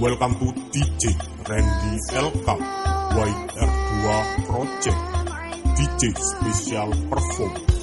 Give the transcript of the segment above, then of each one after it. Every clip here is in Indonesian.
Welcome to DJ Randy LK YR2 Project DJ Special Perform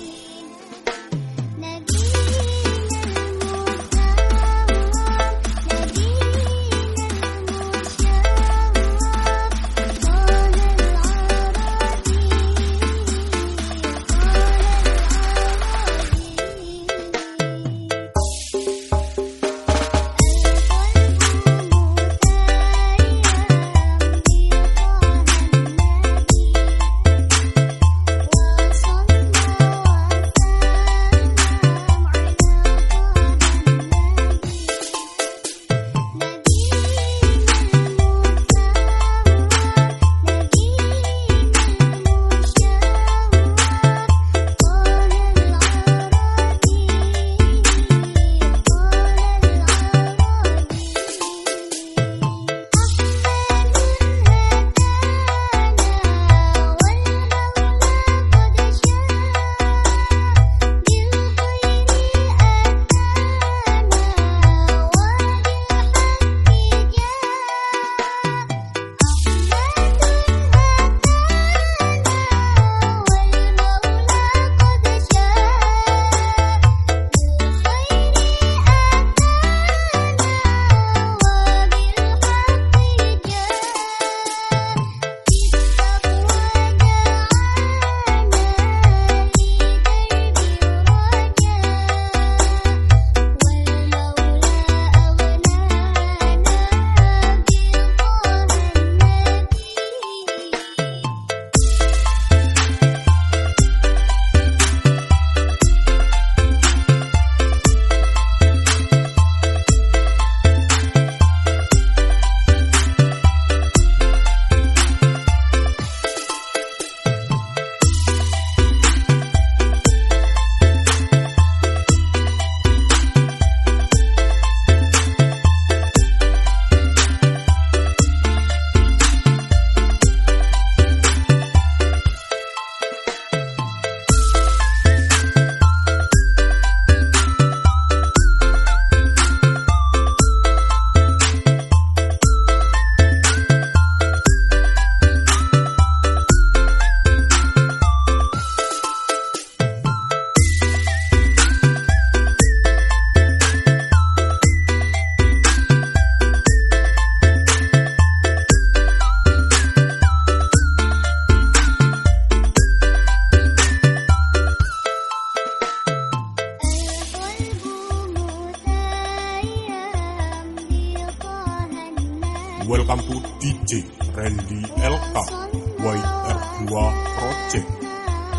Project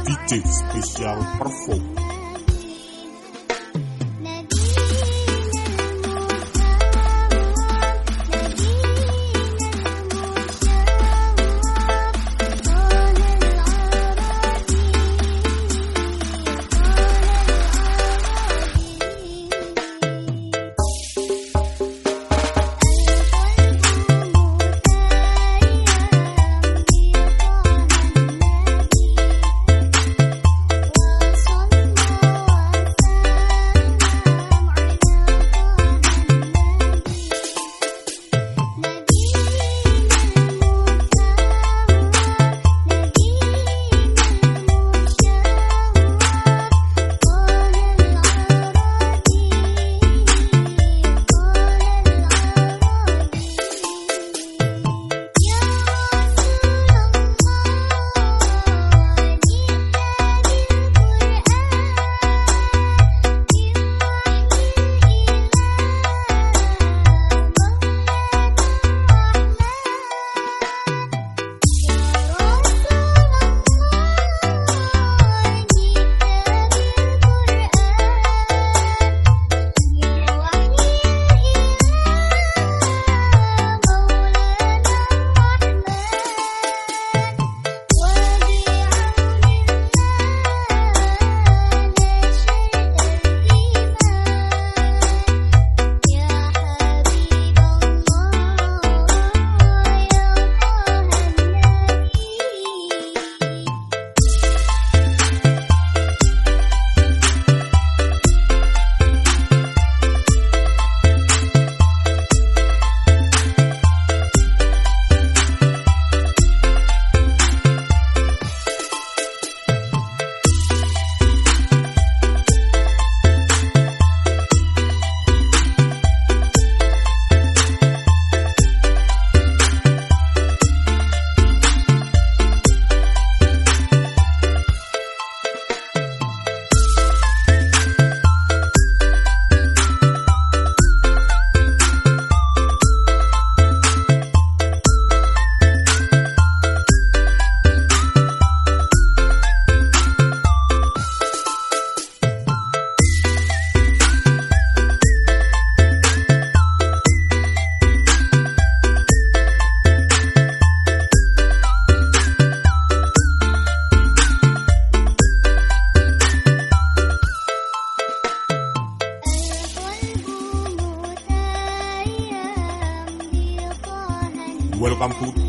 DJ Special Perform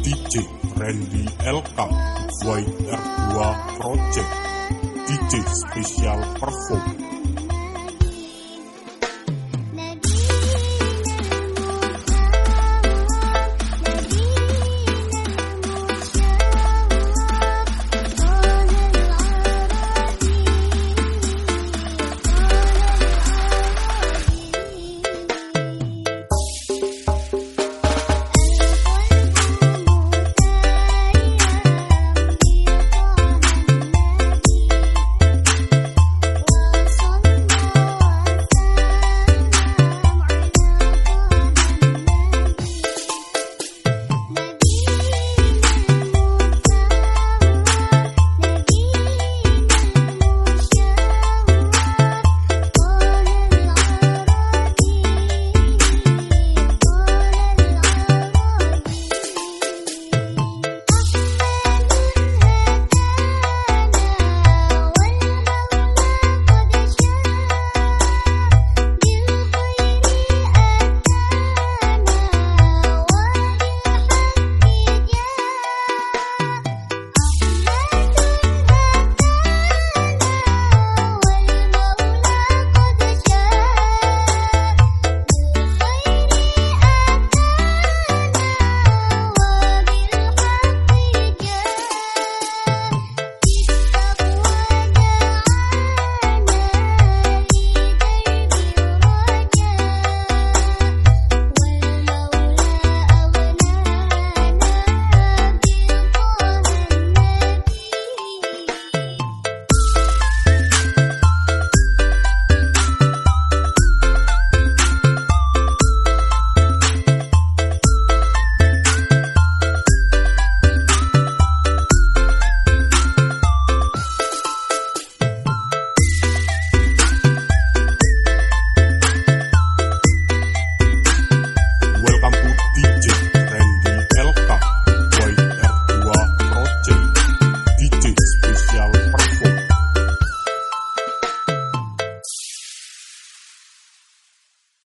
DJ Randy LK White R2 Project DJ Special Perform